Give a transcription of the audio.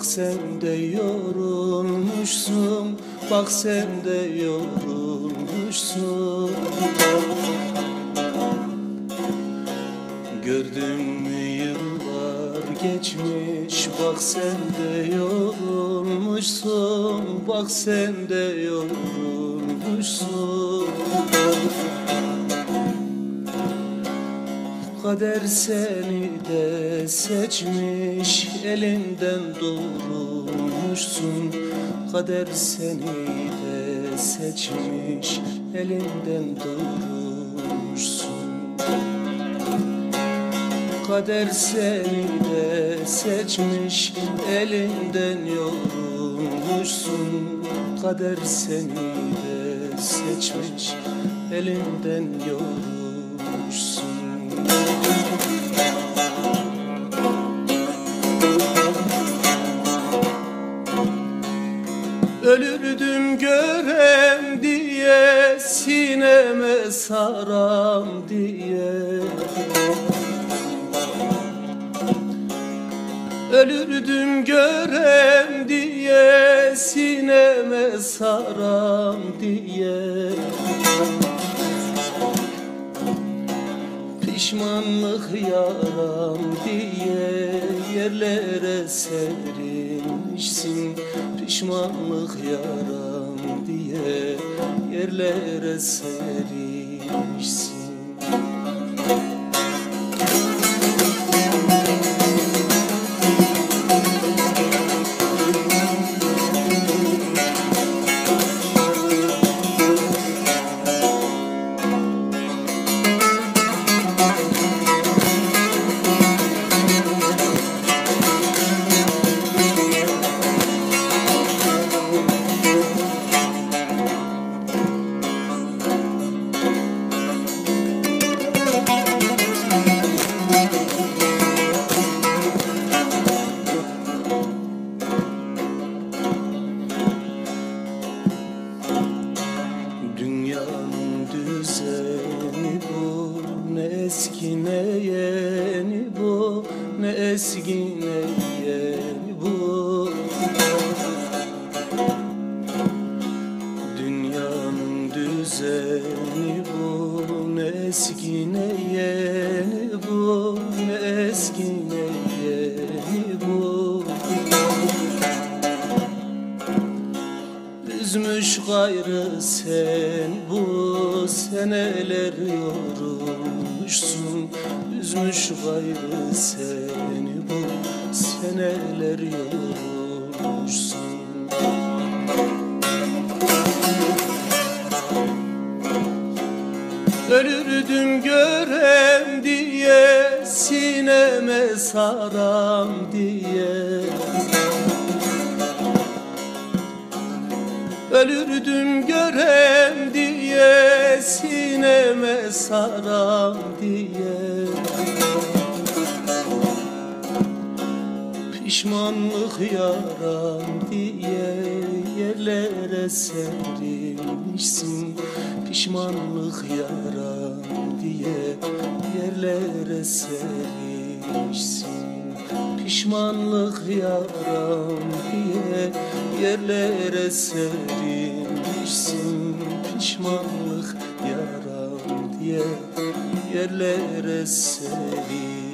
Bak sen de yorulmuşsun Bak sen de yorulmuşsun. Gördüm yıllar geçmiş Bak sen de yorulmuşsun Bak sen de yorulmuşsun Kader seni de seçmiş Elinden doğrulmuşsun Kader seni de seçmiş Elinden doğrulmuşsun Kader seni de seçmiş Elinden yorulmuşsun. Kader seni de seçmiş Elinden yorulmuşsun Ölürdüm görem diye Sineme saram diye. Ölürdüm görem diye Sineme saram diye Pişmanlık yaram diye Yerlere serilmişsin. Pişmanlık yaram diye Yerlere serilmişsin Yeni bu? Üzmüş gayrı sen bu seneler yorulmuşsun. Üzmüş gayrı seni bu seneler yorulmuşsun. Ölürdüm diye sineme saram diye. Ölürdüm görem diye sineme saram diye. Pişmanlık yaram diye yerlere serilmişsin Pişmanlık yaram diye serilmişsin serilmişsin Pişmanlık yaram diye yerlere serilmişsin Pişmanlık yaram diye yerlere serilmişsin